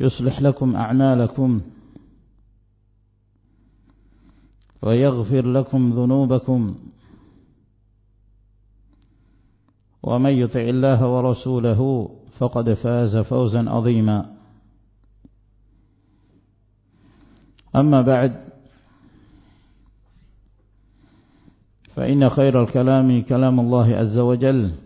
يصلح لكم أعمالكم ويغفر لكم ذنوبكم ومن يطع الله ورسوله فقد فاز فوزا عظيما. أما بعد فإن خير الكلام كلام الله عز وجل.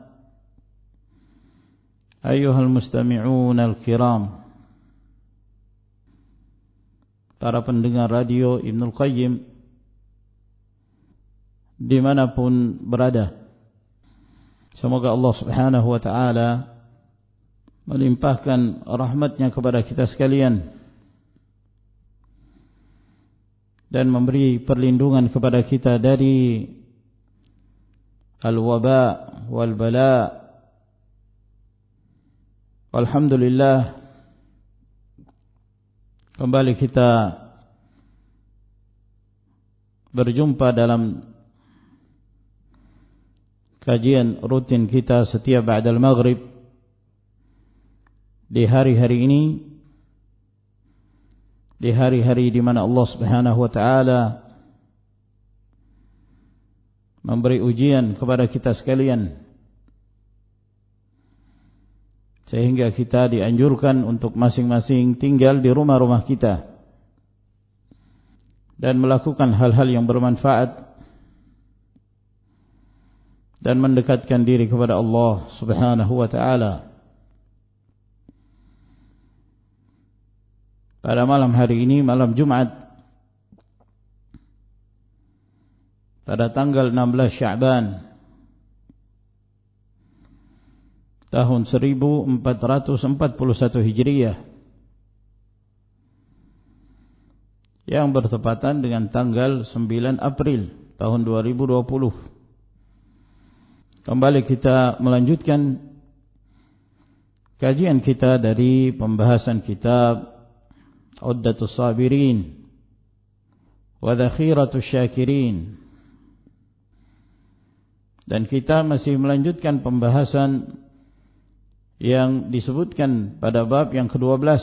أيها المستمعون الكرام para pendengar radio Ibnul Qayyim dimanapun berada semoga Allah subhanahu wa ta'ala melimpahkan rahmatnya kepada kita sekalian dan memberi perlindungan kepada kita dari al-waba wal-bala Alhamdulillah. Kembali kita berjumpa dalam kajian rutin kita setiap ba'dal maghrib. Di hari-hari ini di hari-hari di mana Allah Subhanahu wa taala memberi ujian kepada kita sekalian sehingga kita dianjurkan untuk masing-masing tinggal di rumah-rumah kita dan melakukan hal-hal yang bermanfaat dan mendekatkan diri kepada Allah Subhanahu wa taala. Pada malam hari ini malam Jumat pada tanggal 16 Syaban tahun 1441 Hijriah yang bertepatan dengan tanggal 9 April tahun 2020 kembali kita melanjutkan kajian kita dari pembahasan kitab Uddatus Sabirin wa Dhakhiratus Syakirin. Dan kita masih melanjutkan pembahasan yang disebutkan pada bab yang ke-12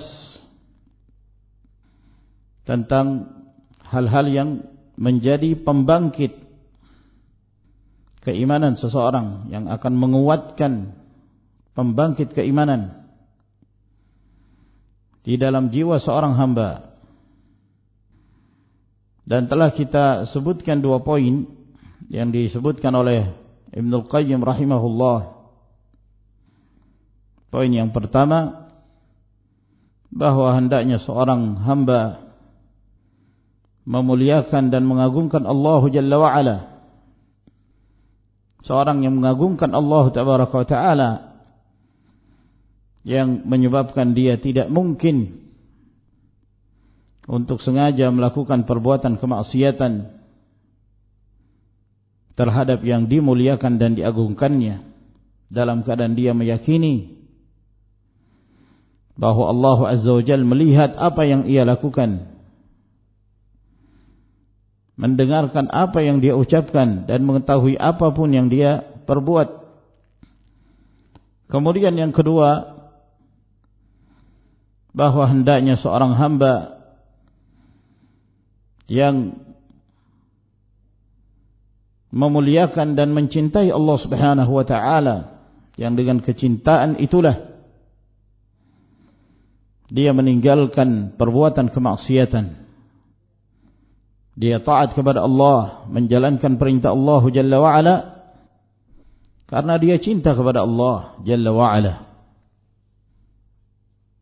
tentang hal-hal yang menjadi pembangkit keimanan seseorang yang akan menguatkan pembangkit keimanan di dalam jiwa seorang hamba. Dan telah kita sebutkan dua poin yang disebutkan oleh Ibnul Qayyim rahimahullah Poin yang pertama bahwa hendaknya seorang hamba memuliakan dan mengagungkan Allah Jalla wa Ala. Seorang yang mengagungkan Allah Tabaraka wa Taala yang menyebabkan dia tidak mungkin untuk sengaja melakukan perbuatan kemaksiatan terhadap yang dimuliakan dan diagungkannya dalam keadaan dia meyakini bahawa Allah Azza wa Jal melihat apa yang ia lakukan. Mendengarkan apa yang dia ucapkan dan mengetahui apapun yang dia perbuat. Kemudian yang kedua bahawa hendaknya seorang hamba yang memuliakan dan mencintai Allah Subhanahu wa taala yang dengan kecintaan itulah dia meninggalkan perbuatan kemaksiatan. Dia taat kepada Allah menjalankan perintah Allah Jalla wa ala karena dia cinta kepada Allah Jalla wa ala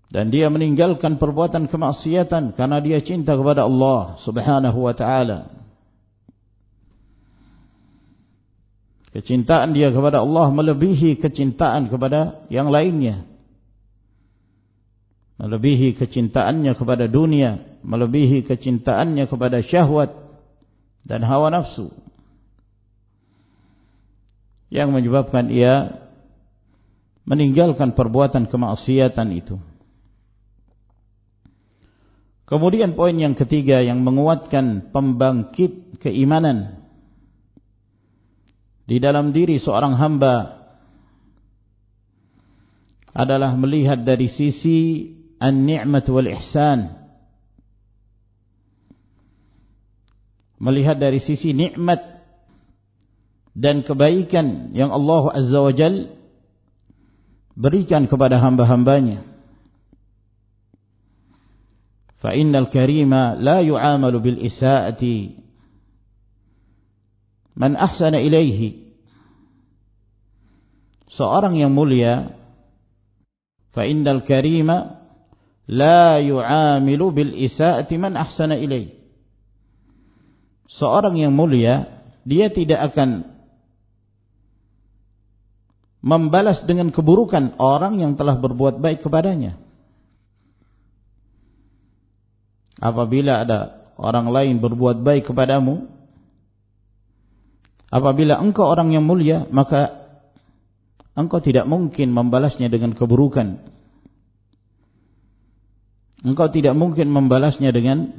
dan dia meninggalkan perbuatan kemaksiatan karena dia cinta kepada Allah Subhanahu wa taala. Kecintaan dia kepada Allah melebihi kecintaan kepada yang lainnya. Melebihi kecintaannya kepada dunia. Melebihi kecintaannya kepada syahwat dan hawa nafsu. Yang menyebabkan ia meninggalkan perbuatan kemaksiatan itu. Kemudian poin yang ketiga yang menguatkan pembangkit keimanan di dalam diri seorang hamba adalah melihat dari sisi an-ni'mat wal ihsan melihat dari sisi nikmat dan kebaikan yang Allah Azza wa Jal berikan kepada hamba-hambanya. Fa innal karima la yu'amalu bil isaati. Man ahsana ilaihi seorang yang mulia fa innal karima la yu'amilu bil isaati man ahsana seorang yang mulia dia tidak akan membalas dengan keburukan orang yang telah berbuat baik kepadanya apabila ada orang lain berbuat baik kepadamu Apabila engkau orang yang mulia, maka engkau tidak mungkin membalasnya dengan keburukan. Engkau tidak mungkin membalasnya dengan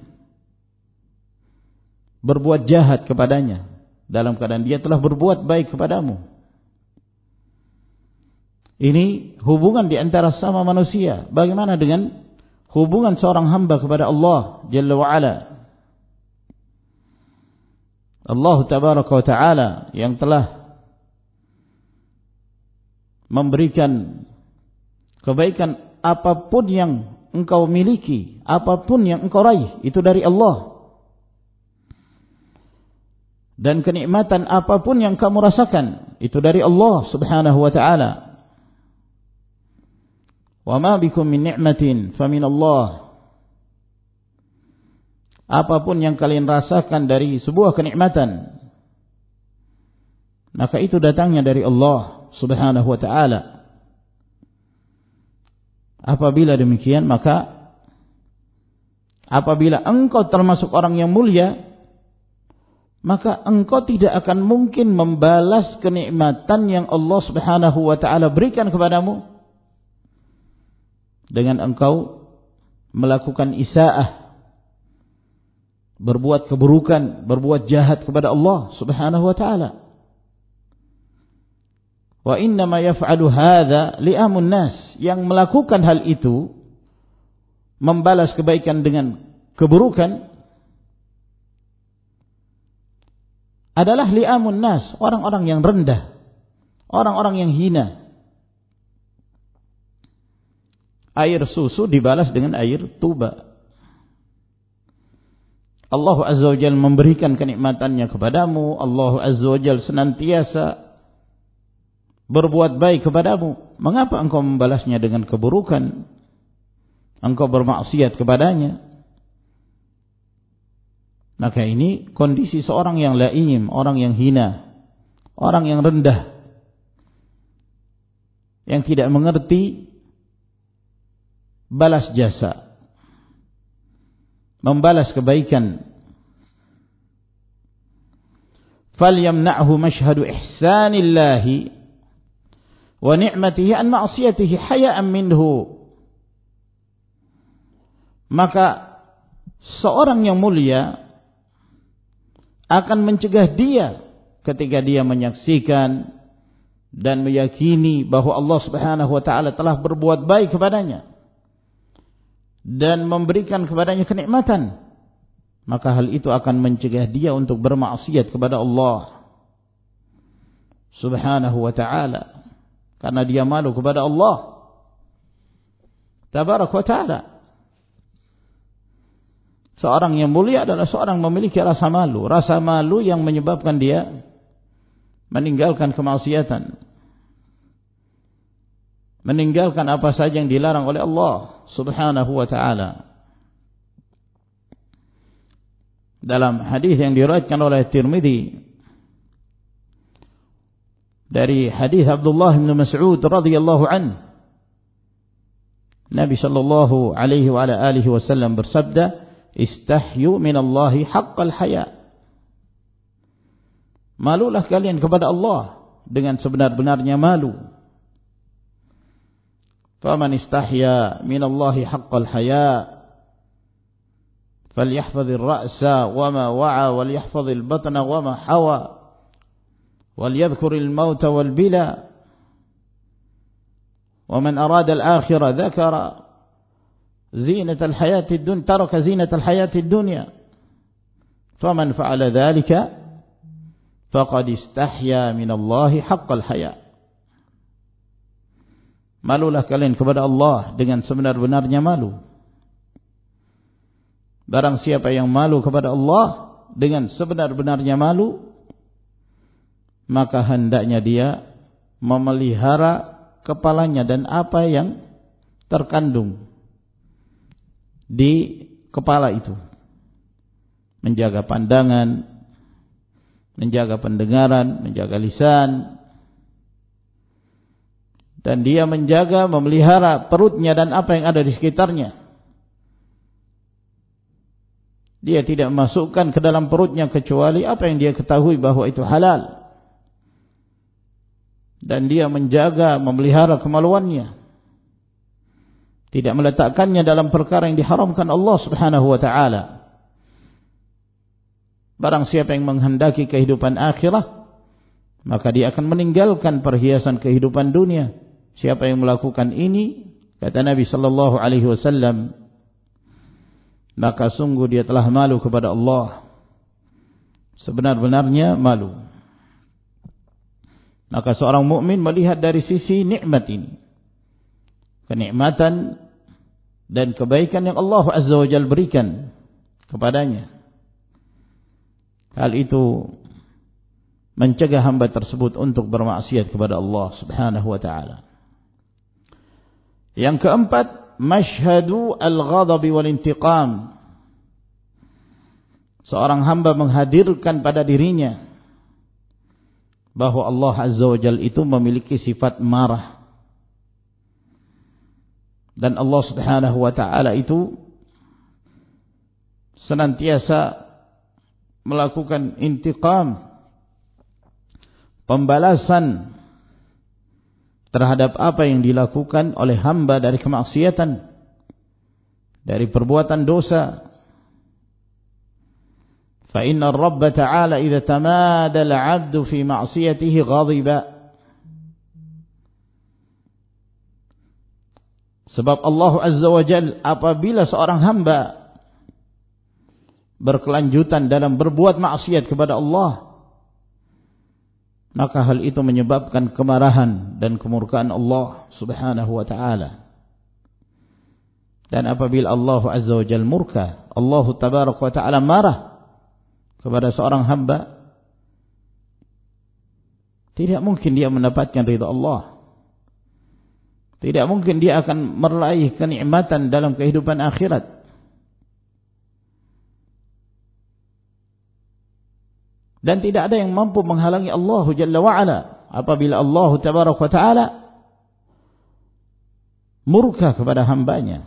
berbuat jahat kepadanya. Dalam keadaan dia telah berbuat baik kepadamu. Ini hubungan di antara sama manusia. Bagaimana dengan hubungan seorang hamba kepada Allah Jalla wa'ala. Allah tabaraka wa taala yang telah memberikan kebaikan apapun yang engkau miliki, apapun yang engkau raih itu dari Allah. Dan kenikmatan apapun yang kamu rasakan itu dari Allah Subhanahu wa taala. Bikum min ni'matin fa min Allah apapun yang kalian rasakan dari sebuah kenikmatan maka itu datangnya dari Allah subhanahu wa ta'ala apabila demikian maka apabila engkau termasuk orang yang mulia maka engkau tidak akan mungkin membalas kenikmatan yang Allah subhanahu wa ta'ala berikan kepadamu dengan engkau melakukan isa'ah berbuat keburukan, berbuat jahat kepada Allah Subhanahu wa taala. Wa inna ma yaf'alu hadza li'amun nas yang melakukan hal itu membalas kebaikan dengan keburukan adalah li'amun nas, orang-orang yang rendah, orang-orang yang hina. Air susu dibalas dengan air tuba. Allah Azza wa Jal memberikan kenikmatannya kepadamu. Allah Azza wa Jal senantiasa berbuat baik kepadamu. Mengapa engkau membalasnya dengan keburukan? engkau bermaksiat kepadanya maka ini kondisi seorang yang laim orang yang hina orang yang rendah yang tidak mengerti balas jasa membalas kebaikan falyamna'hu mashhadu ihsanillahi wa ni'matihi an ma'siyatihi maka seorang yang mulia akan mencegah dia ketika dia menyaksikan dan meyakini bahwa Allah Subhanahu wa taala telah berbuat baik kepadanya dan memberikan kepadanya kenikmatan maka hal itu akan mencegah dia untuk bermaksiat kepada Allah Subhanahu wa taala karena dia malu kepada Allah. Tabarak wa taala. Seorang yang mulia adalah seorang memiliki rasa malu. Rasa malu yang menyebabkan dia meninggalkan kemaksiatan. Meninggalkan apa saja yang dilarang oleh Allah subhanahu wa ta'ala. Dalam hadis yang diriwayatkan oleh Tirmidzi dari hadis Abdullah bin Mas'ud radhiyallahu an Nabi sallallahu alaihi wa ala alihi wasallam bersabda istahyu minallahi haqqal haya malulah kalian kepada Allah dengan sebenar-benarnya malu faman istahya minallahi haqqal haya فليحفظ الرأس وما وعى وليحفظ البطن وما حوى وليذكر الموت والبلى ومن أراد الآخرة ذكر زينة الحياة الدنيا ترك زينة الحياة الدنيا فمن فعل ذلك فقد استحيا من الله حق الحياة malulah kalian kepada Allah dengan sebenar-benarnya malu barang siapa yang malu kepada Allah dengan sebenar-benarnya malu maka hendaknya dia memelihara kepalanya dan apa yang terkandung di kepala itu. Menjaga pandangan menjaga pendengaran menjaga lisan. Dan dia menjaga memelihara perutnya dan apa yang ada di sekitarnya. Dia tidak masukkan ke dalam perutnya kecuali apa yang dia ketahui bahwa itu halal dan dia menjaga memelihara kemaluannya. Tidak meletakkannya dalam perkara yang diharamkan Allah Subhanahu wa taala. Barang siapa yang menghendaki kehidupan akhirah maka dia akan meninggalkan perhiasan kehidupan dunia. Siapa yang melakukan ini kata Nabi sallallahu alaihi wasallam maka sungguh dia telah malu kepada Allah. Sebenar-benarnya malu Maka seorang mukmin melihat dari sisi nikmat ini. Kenikmatan dan kebaikan yang Allah Azza wa Jal berikan kepadanya. Hal itu mencegah hamba tersebut untuk bermaksiat kepada Allah Subhanahu wa taala. Yang keempat, masyhadu al-ghadab wal intiqam. Seorang hamba menghadirkan pada dirinya bahwa Allah Azza wa Jal itu memiliki sifat marah. Dan Allah Subhanahu wa taala itu senantiasa melakukan intiqam pembalasan terhadap apa yang dilakukan oleh hamba dari kemaksiatan dari perbuatan dosa فإن الرب تعالى إذا تمادى العبد في معصيته غضب Sebab Allah Azza wa Jal apabila seorang hamba berkelanjutan dalam berbuat maksiat kepada Allah maka hal itu menyebabkan kemarahan dan kemurkaan Allah Subhanahu wa taala. Dan apabila Allah Azza wa Jal murka, Allah Tabaraka wa taala marah kepada seorang hamba tidak mungkin dia mendapatkan ridha Allah Tidak mungkin dia akan meraih kenikmatan dalam kehidupan akhirat. Dan tidak ada yang mampu menghalangi Allah Jalla wa'ala. Apabila Allah Tabaraka wa Ta'ala murka kepada hambanya.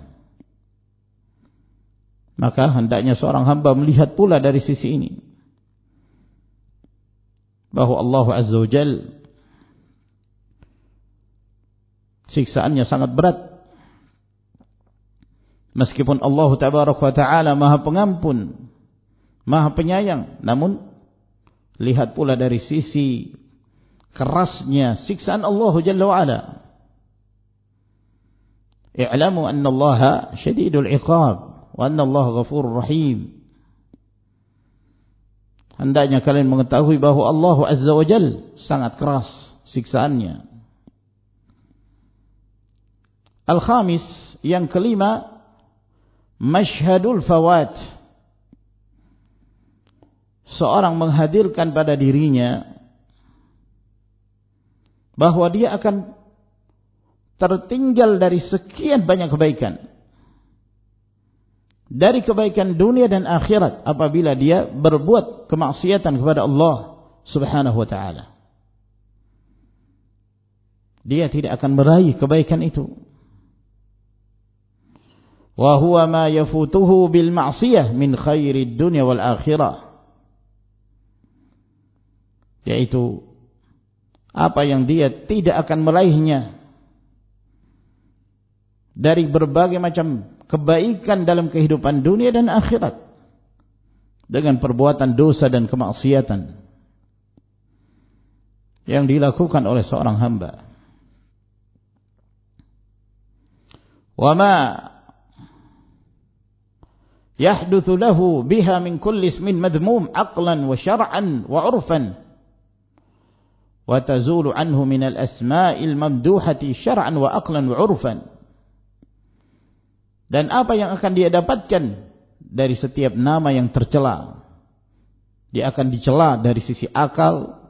Maka hendaknya seorang hamba melihat pula dari sisi ini. Bahawa Allah Azza wa Jalla siksaannya sangat berat. Meskipun Allah tabaraka wa taala Maha Pengampun Maha Penyayang namun lihat pula dari sisi kerasnya siksaan Allah jalla wa ala. I'lamu anna Allah syadidul iqab wa anna Allah ghafurur rahim hendaknya kalian mengetahui bahawa Allah azza wa jalla sangat keras siksaannya. Al-khamis yang kelima masyhadul fawat. Seorang menghadirkan pada dirinya bahwa dia akan tertinggal dari sekian banyak kebaikan dari kebaikan dunia dan akhirat apabila dia berbuat kemaksiatan kepada Allah Subhanahu wa taala. Dia tidak akan meraih kebaikan itu. Wa huwa ma yafutuhu bil ma'siyah min khairid dunya wal akhirah. Yaitu apa yang dia tidak akan meraihnya dari berbagai macam kebaikan dalam kehidupan dunia dan akhirat. Dengan perbuatan dosa dan kemaksiatan yang dilakukan oleh seorang hamba. Wama yahduthu lahu biha min kulli ismin madhmum aqlan wa syar'an wa 'urfan. Wa tazulu anhu min al-asma'il mamduhati syar'an wa aqlan wa 'urfan dan apa yang akan dia dapatkan dari setiap nama yang tercela? Dia akan dicela dari sisi akal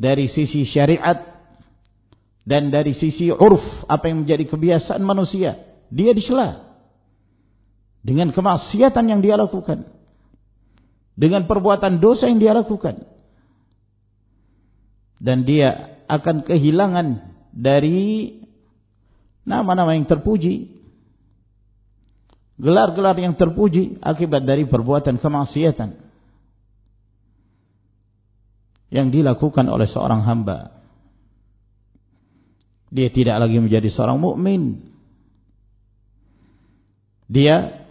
dari sisi syariat dan dari sisi urf apa yang menjadi kebiasaan manusia. Dia dicela. Dengan kemaksiatan yang dia lakukan. Dengan perbuatan dosa yang dia lakukan. Dan dia akan kehilangan dari nama-nama yang terpuji gelar-gelar yang terpuji akibat dari perbuatan kemaksiatan yang dilakukan oleh seorang hamba. Dia tidak lagi menjadi seorang mukmin. Dia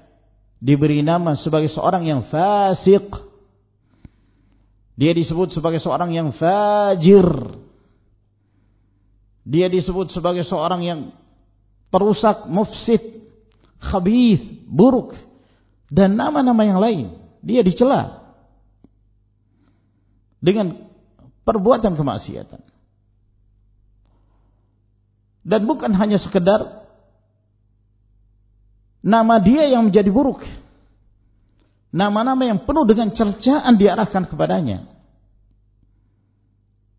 diberi nama sebagai seorang yang fasik. Dia disebut sebagai seorang yang fajir. Dia disebut sebagai seorang yang perusak mufsid khabith buruk dan nama-nama yang lain dia dicela dengan perbuatan kemaksiatan dan bukan hanya sekedar nama dia yang menjadi buruk. Nama-nama yang penuh dengan cercaan diarahkan kepadanya.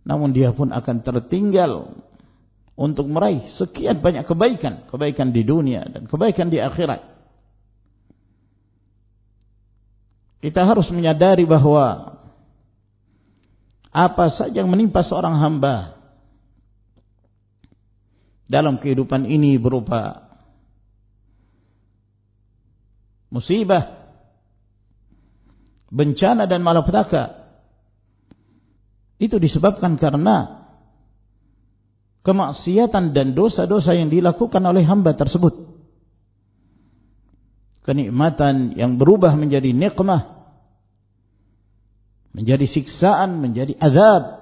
Namun dia pun akan tertinggal untuk meraih sekian banyak kebaikan. Kebaikan di dunia dan kebaikan di akhirat. Kita harus menyadari bahawa apa saja yang menimpa seorang hamba dalam kehidupan ini berupa musibah, bencana dan malapetaka. Itu disebabkan karena kemaksiatan dan dosa-dosa yang dilakukan oleh hamba tersebut. Kenikmatan yang berubah menjadi nikmah, menjadi siksaan, menjadi azab.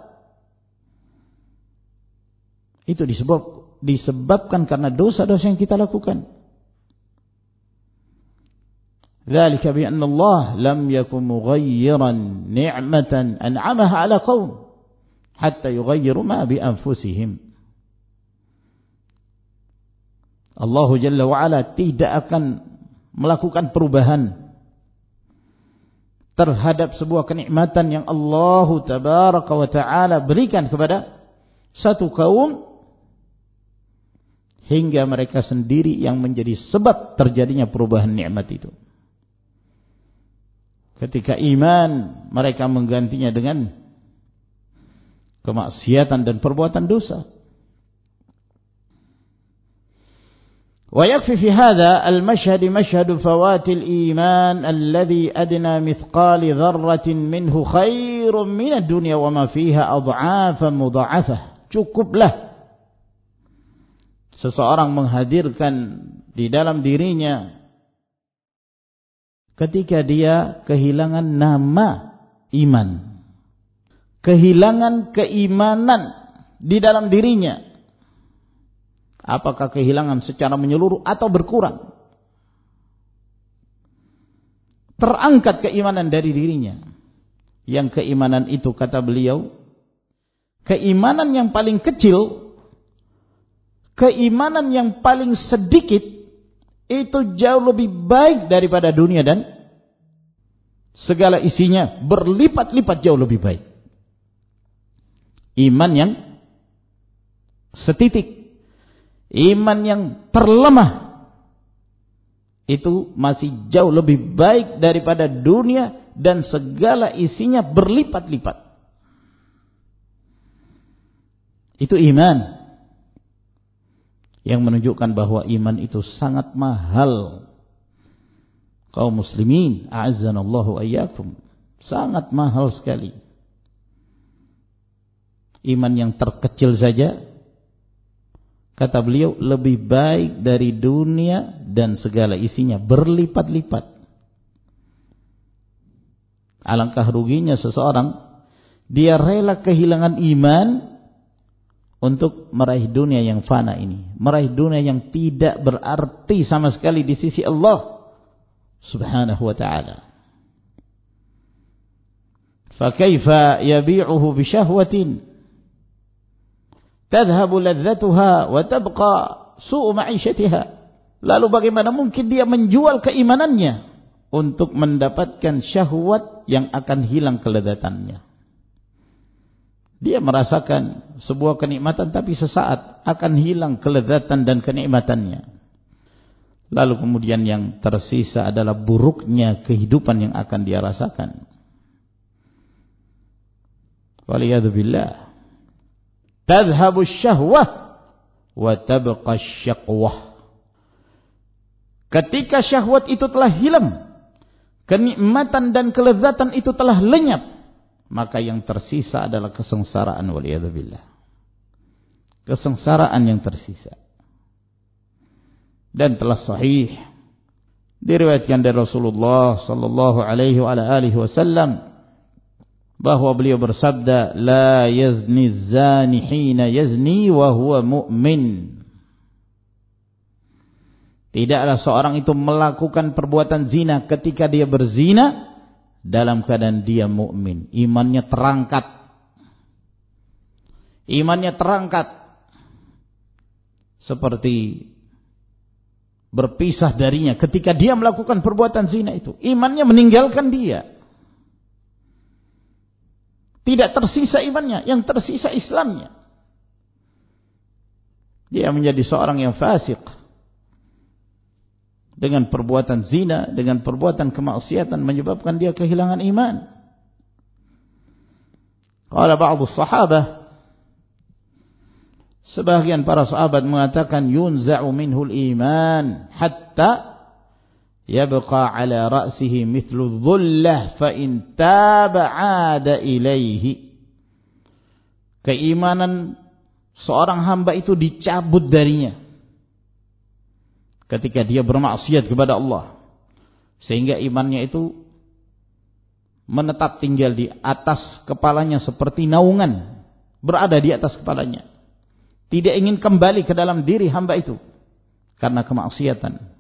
Itu disebab, disebabkan karena dosa-dosa yang kita lakukan. Dzalika bi anna Allah lam yakun mughayyiran ni'matan an'amaha 'ala qaum hatta yughayyiru ma bi anfusihim. Allah Jalla wa'ala tidak akan melakukan perubahan terhadap sebuah kenikmatan yang Allah Tabaraka wa Ta'ala berikan kepada satu kaum hingga mereka sendiri yang menjadi sebab terjadinya perubahan nikmat itu. Ketika iman mereka menggantinya dengan kemaksiatan dan perbuatan dosa. ويكفي في هذا المشهد مشهد فوات الإيمان الذي أدنى مثقال ذرة منه خير من الدنيا وما فيها أضعافا مضاعفة cukuplah seseorang menghadirkan di dalam dirinya ketika dia kehilangan nama iman kehilangan keimanan di dalam dirinya apakah kehilangan secara menyeluruh atau berkurang? Terangkat keimanan dari dirinya. Yang keimanan itu kata beliau keimanan yang paling kecil keimanan yang paling sedikit itu jauh lebih baik daripada dunia dan segala isinya berlipat-lipat jauh lebih baik. Iman yang setitik Iman yang terlemah itu masih jauh lebih baik daripada dunia dan segala isinya berlipat-lipat. Itu iman yang menunjukkan bahwa iman itu sangat mahal. Kaum muslimin, a'azzanallahu ayyakum. Sangat mahal sekali. Iman yang terkecil saja Kata beliau lebih baik dari dunia dan segala isinya berlipat-lipat. Alangkah ruginya seseorang dia rela kehilangan iman untuk meraih dunia yang fana ini, meraih dunia yang tidak berarti sama sekali di sisi Allah Subhanahu wa taala. Fa kaifa yabi'uhu bi syahwatin tadhhabu ladzatuha wa tabqa su'u ma'ishatiha. Lalu bagaimana mungkin dia menjual keimanannya untuk mendapatkan syahwat yang akan hilang kelezatannya? Dia merasakan sebuah kenikmatan tapi sesaat akan hilang kelezatan dan kenikmatannya. Lalu kemudian yang tersisa adalah buruknya kehidupan yang akan dia rasakan. Waliyadzubillah tadhhabu syahwah wa tabqa syaqwah ketika syahwat itu telah hilang kenikmatan dan kelezatan itu telah lenyap maka yang tersisa adalah kesengsaraan waliyadzubillah. Kesengsaraan yang tersisa. Dan telah sahih. Diriwayatkan dari Rasulullah sallallahu alaihi wa alihi wasallam bahwa beliau bersabda la yazni zani hina yazni wa huwa mu'min. Tidaklah seorang itu melakukan perbuatan zina ketika dia berzina dalam keadaan dia mukmin imannya terangkat. Imannya terangkat. Seperti berpisah darinya ketika dia melakukan perbuatan zina itu. Imannya meninggalkan dia tidak tersisa imannya, yang tersisa Islamnya. Dia menjadi seorang yang fasik. Dengan perbuatan zina, dengan perbuatan kemaksiatan menyebabkan dia kehilangan iman. Qala ba'du sahabah Sebagian para sahabat mengatakan yunza'u minhul iman hatta yabqa ala ra'sihi mithlu dhullah fa in taba 'ada keimanan seorang hamba itu dicabut darinya. Ketika dia bermaksiat kepada Allah. Sehingga imannya itu menetap tinggal di atas kepalanya seperti naungan. Berada di atas kepalanya. Tidak ingin kembali ke dalam diri hamba itu. Karena kemaksiatan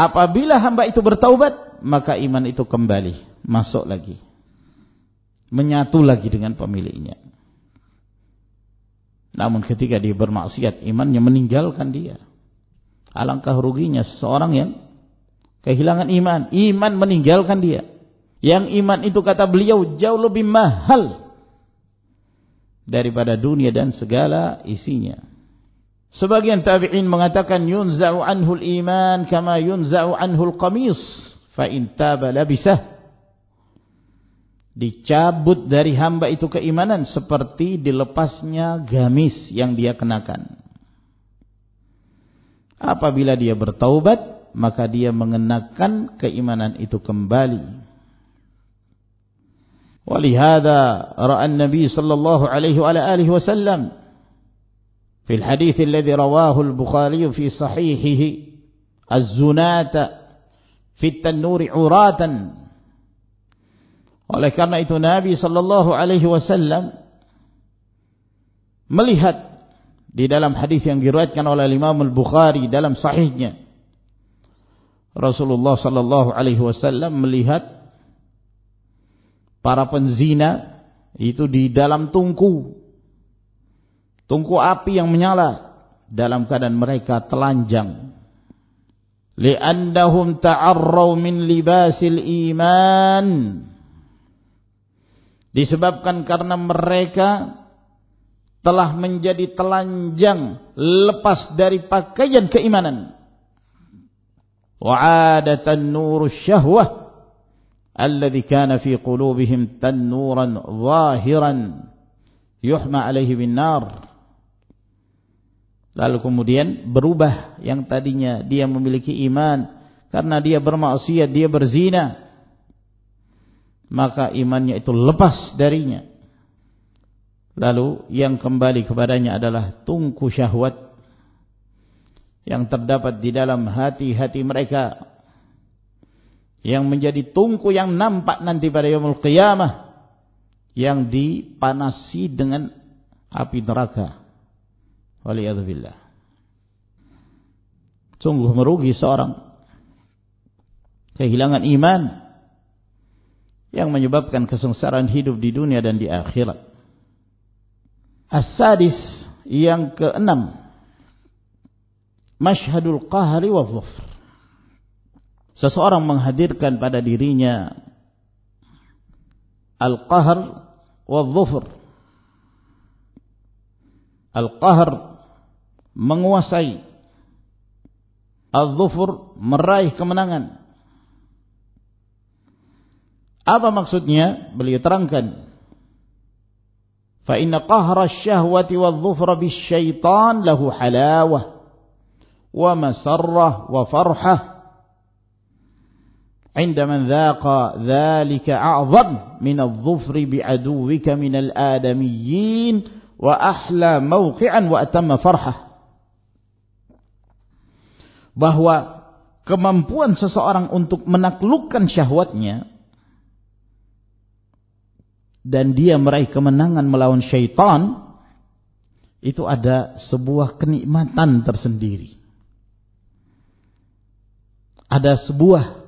Apabila hamba itu bertaubat, maka iman itu kembali, masuk lagi. Menyatu lagi dengan pemiliknya. Namun ketika dia bermaksiat, imannya meninggalkan dia. Alangkah ruginya seseorang yang kehilangan iman. Iman meninggalkan dia. Yang iman itu kata beliau jauh lebih mahal daripada dunia dan segala isinya. Sebagian tabi'in mengatakan yunza'u al-Iman, kama yunza'u al-qamis. fa in taba labisah. Dicabut dari hamba itu keimanan seperti dilepasnya gamis yang dia kenakan. Apabila dia bertaubat, maka dia mengenakan keimanan itu kembali. Walihada ra'a Nabi sallallahu alaihi wa alihi wasallam في الحديث الذي رواه البخاري في صحيحه الزنات في التنور عراة oleh karena itu Nabi sallallahu alaihi wasallam melihat di dalam hadis yang diriwayatkan oleh Imam Al-Bukhari dalam sahihnya Rasulullah sallallahu alaihi wasallam melihat para penzina itu di dalam tungku tungku api yang menyala dalam keadaan mereka telanjang. Li'annahum ta'arraw min libasil iman. Disebabkan karena mereka telah menjadi telanjang lepas dari pakaian keimanan. Wa'adatan nurus syahwah alladhi kana fi qulubihim tannuran zahiran yuhma alaihi bin nar. Lalu kemudian berubah yang tadinya dia memiliki iman. Karena dia bermaksiat dia berzina maka imannya itu lepas darinya. Lalu yang kembali kepadanya adalah tungku syahwat yang terdapat di dalam hati-hati mereka. Yang menjadi tungku yang nampak nanti pada yaumul qiyamah. Yang dipanasi dengan api neraka waliyadzubillah. Sungguh merugi seorang kehilangan iman yang menyebabkan kesengsaraan hidup di dunia dan di akhirat. As-sadis yang keenam masyhadul qahri wa dhufr seseorang menghadirkan pada dirinya al-qahr wa dhufr al-qahr menguasai al-dhufr meraih kemenangan apa maksudnya beliau terangkan fa inna qahra asy-syahwati wadh-dhufra bisyaitan lahu halawah wa masarrah wa farhah عند من ذاق ذلك أعظم من الظفر بعدوك من الآدميين وأحلى موقعا وأتم فرحة bahwa kemampuan seseorang untuk menaklukkan syahwatnya dan dia meraih kemenangan melawan syaitan itu ada sebuah kenikmatan tersendiri. Ada sebuah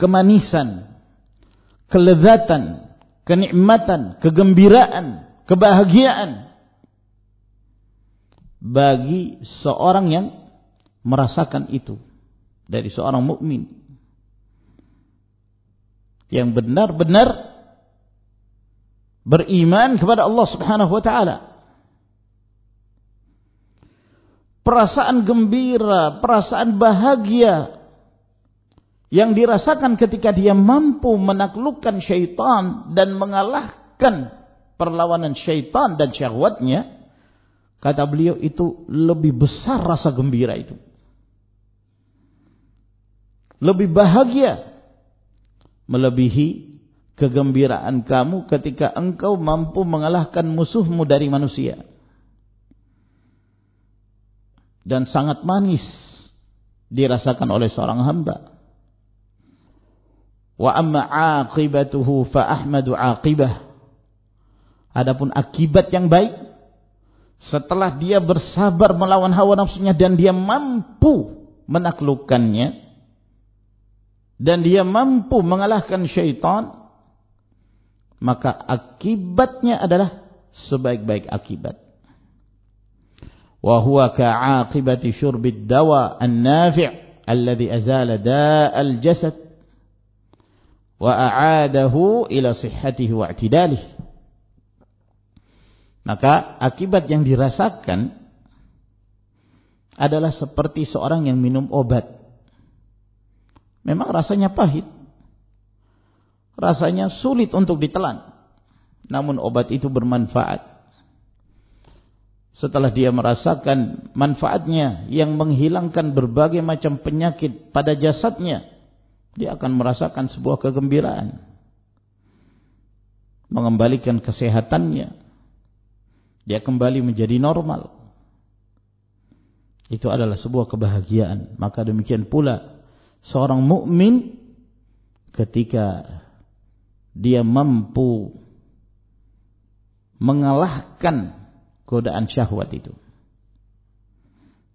kemanisan, kelezatan, kenikmatan, kegembiraan, kebahagiaan bagi seorang yang merasakan itu dari seorang mukmin yang benar-benar beriman kepada Allah Subhanahu wa taala. Perasaan gembira, perasaan bahagia yang dirasakan ketika dia mampu menaklukkan syaitan dan mengalahkan perlawanan syaitan dan syahwatnya kata beliau itu lebih besar rasa gembira itu lebih bahagia melebihi kegembiraan kamu ketika engkau mampu mengalahkan musuhmu dari manusia dan sangat manis dirasakan oleh seorang hamba Wa amma aqibatuhu fa ahmadu aqibah. Adapun akibat yang baik setelah dia bersabar melawan hawa nafsunya dan dia mampu menaklukkannya dan dia mampu mengalahkan syaitan maka akibatnya adalah sebaik-baik akibat wa huwa ka'aqibati syurbid dawa an-nafi' alladhi azala da'al jasad wa a'adahu ila sihhatihi wa i'tidalih maka akibat yang dirasakan adalah seperti seorang yang minum obat. Memang rasanya pahit. Rasanya sulit untuk ditelan. Namun obat itu bermanfaat. Setelah dia merasakan manfaatnya yang menghilangkan berbagai macam penyakit pada jasadnya, dia akan merasakan sebuah kegembiraan. Mengembalikan kesehatannya. Dia kembali menjadi normal. Itu adalah sebuah kebahagiaan. Maka demikian pula seorang mukmin ketika dia mampu mengalahkan godaan syahwat itu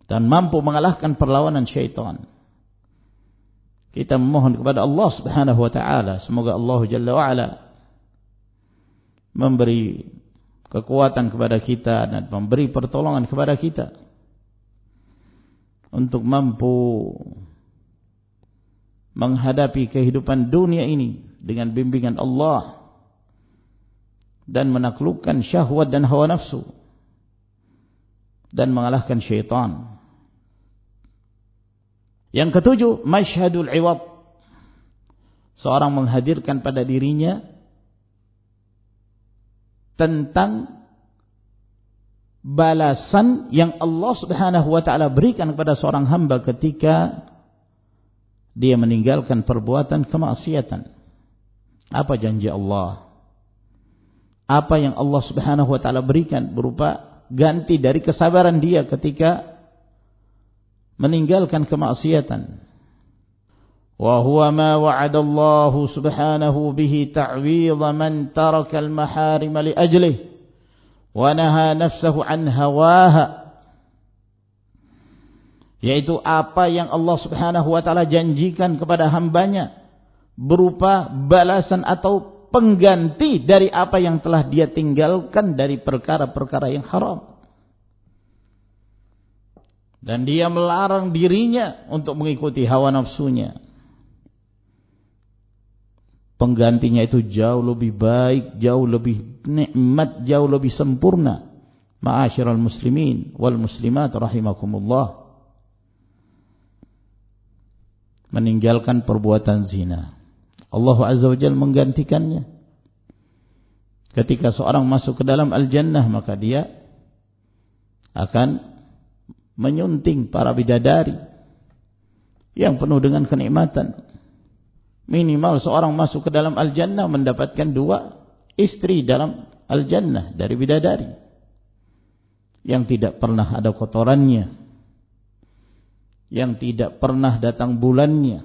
dan mampu mengalahkan perlawanan syaitan kita memohon kepada Allah Subhanahu wa taala semoga Allah Jalla wa ala memberi kekuatan kepada kita dan memberi pertolongan kepada kita untuk mampu menghadapi kehidupan dunia ini dengan bimbingan Allah dan menaklukkan syahwat dan hawa nafsu dan mengalahkan syaitan. Yang ketujuh, masyhadul iwad. Seorang menghadirkan pada dirinya tentang balasan yang Allah Subhanahu wa taala berikan kepada seorang hamba ketika dia meninggalkan perbuatan kemaksiatan. Apa janji Allah? Apa yang Allah Subhanahu wa taala berikan berupa ganti dari kesabaran dia ketika meninggalkan kemaksiatan. Wa huwa ma wa'ada Allah Subhanahu bihi ta'widh man taraka al-maharim li ajlihi wa naha nafsahu an hawaha yaitu apa yang Allah Subhanahu wa taala janjikan kepada hambanya berupa balasan atau pengganti dari apa yang telah dia tinggalkan dari perkara-perkara yang haram. Dan dia melarang dirinya untuk mengikuti hawa nafsunya. Penggantinya itu jauh lebih baik, jauh lebih nikmat, jauh lebih sempurna. Ma'asyiral muslimin wal muslimat rahimakumullah. Meninggalkan perbuatan zina. Allah Azza wa Jalla menggantikannya. Ketika seorang masuk ke dalam al-jannah maka dia akan menyunting para bidadari yang penuh dengan kenikmatan. Minimal seorang masuk ke dalam al-jannah mendapatkan dua istri dalam al-jannah dari bidadari yang tidak pernah ada kotorannya yang tidak pernah datang bulannya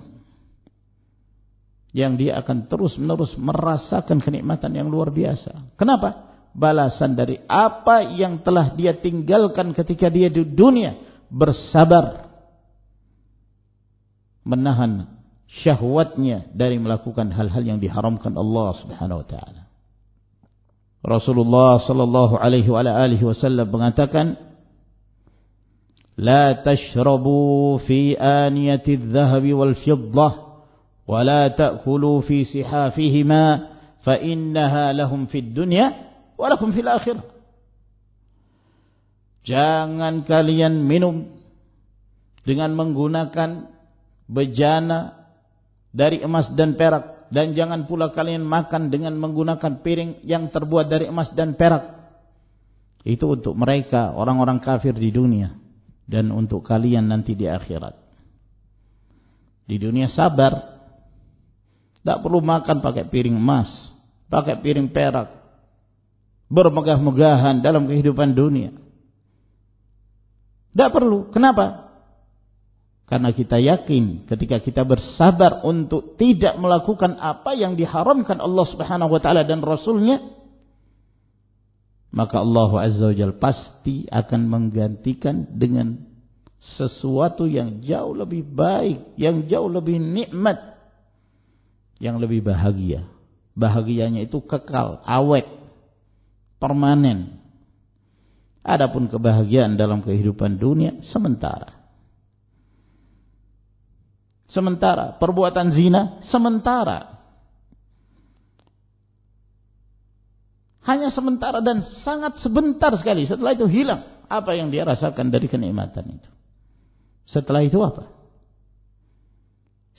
yang dia akan terus-menerus merasakan kenikmatan yang luar biasa. Kenapa? Balasan dari apa yang telah dia tinggalkan ketika dia di dunia bersabar menahan syahwatnya dari melakukan hal-hal yang diharamkan Allah Subhanahu wa taala. Rasulullah sallallahu alaihi wasallam mengatakan لا تشربوا في آنية الذهب والفضة ولا تأكلوا في سحافهما فإنها لهم في الدنيا ولكم في الآخرة Jangan kalian minum dengan menggunakan bejana dari emas dan perak dan jangan pula kalian makan dengan menggunakan piring yang terbuat dari emas dan perak. Itu untuk mereka orang-orang kafir di dunia dan untuk kalian nanti di akhirat. Di dunia sabar. Tak perlu makan pakai piring emas, pakai piring perak. Bermegah-megahan dalam kehidupan dunia. Tak perlu. Kenapa? Karena kita yakin ketika kita bersabar untuk tidak melakukan apa yang diharamkan Allah Subhanahu wa taala dan rasulnya, maka Allah Azza wa Jal pasti akan menggantikan dengan sesuatu yang jauh lebih baik, yang jauh lebih nikmat, yang lebih bahagia. Bahagianya itu kekal, awet, permanen. Adapun kebahagiaan dalam kehidupan dunia sementara. Sementara perbuatan zina sementara. Hanya sementara dan sangat sebentar sekali. Setelah itu hilang apa yang dia rasakan dari kenikmatan itu. Setelah itu apa?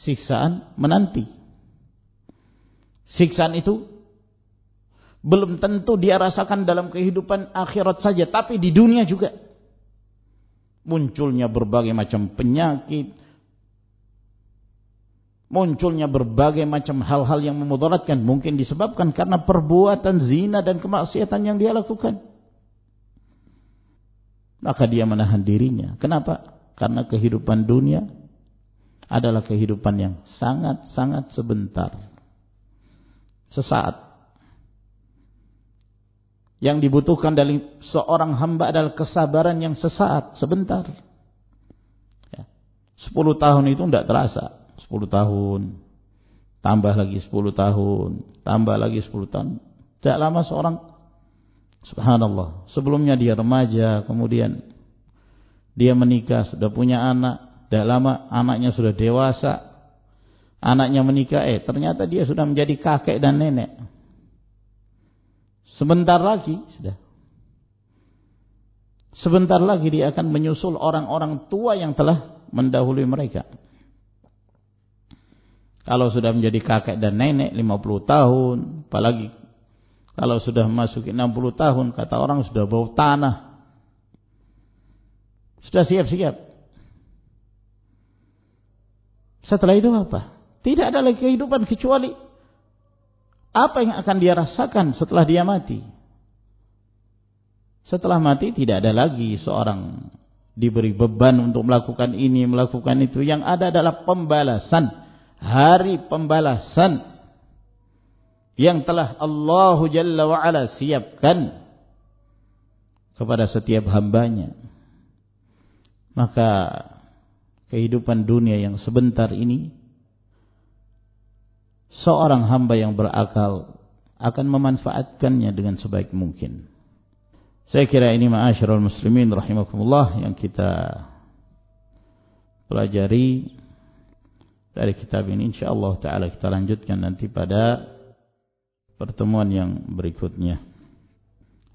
Siksaan menanti. Siksaan itu belum tentu dia rasakan dalam kehidupan akhirat saja, tapi di dunia juga. Munculnya berbagai macam penyakit, munculnya berbagai macam hal-hal yang memudaratkan, mungkin disebabkan karena perbuatan zina dan kemaksiatan yang dia lakukan. Maka dia menahan dirinya. Kenapa? Karena kehidupan dunia adalah kehidupan yang sangat-sangat sebentar. Sesaat. Yang dibutuhkan dari seorang hamba adalah kesabaran yang sesaat, sebentar. Ya. 10 tahun itu tidak terasa. 10 tahun. Tambah lagi 10 tahun. Tambah lagi 10 tahun. Tidak lama seorang, subhanallah. Sebelumnya dia remaja, kemudian dia menikah, sudah punya anak. Tidak lama anaknya sudah dewasa. Anaknya menikah, eh ternyata dia sudah menjadi kakek dan nenek. Sebentar lagi sudah. Sebentar lagi dia akan menyusul orang-orang tua yang telah mendahului mereka. Kalau sudah menjadi kakek dan nenek 50 tahun, apalagi kalau sudah masuk 60 tahun, kata orang sudah bau tanah. Sudah siap-siap. Setelah itu apa? Tidak ada lagi kehidupan kecuali apa yang akan dia rasakan setelah dia mati? Setelah mati tidak ada lagi seorang diberi beban untuk melakukan ini, melakukan itu. Yang ada adalah pembalasan. Hari pembalasan. Yang telah Allah Jalla wa'ala siapkan kepada setiap hambanya. Maka kehidupan dunia yang sebentar ini seorang hamba yang berakal akan memanfaatkannya dengan sebaik mungkin. Saya kira ini ma'asyiral muslimin rahimakumullah yang kita pelajari dari kitab ini insyaallah taala kita lanjutkan nanti pada pertemuan yang berikutnya.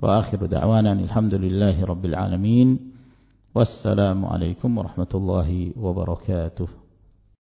Wa akhiru da'wana alhamdulillahi rabbil alamin. Wassalamu alaikum warahmatullahi wabarakatuh.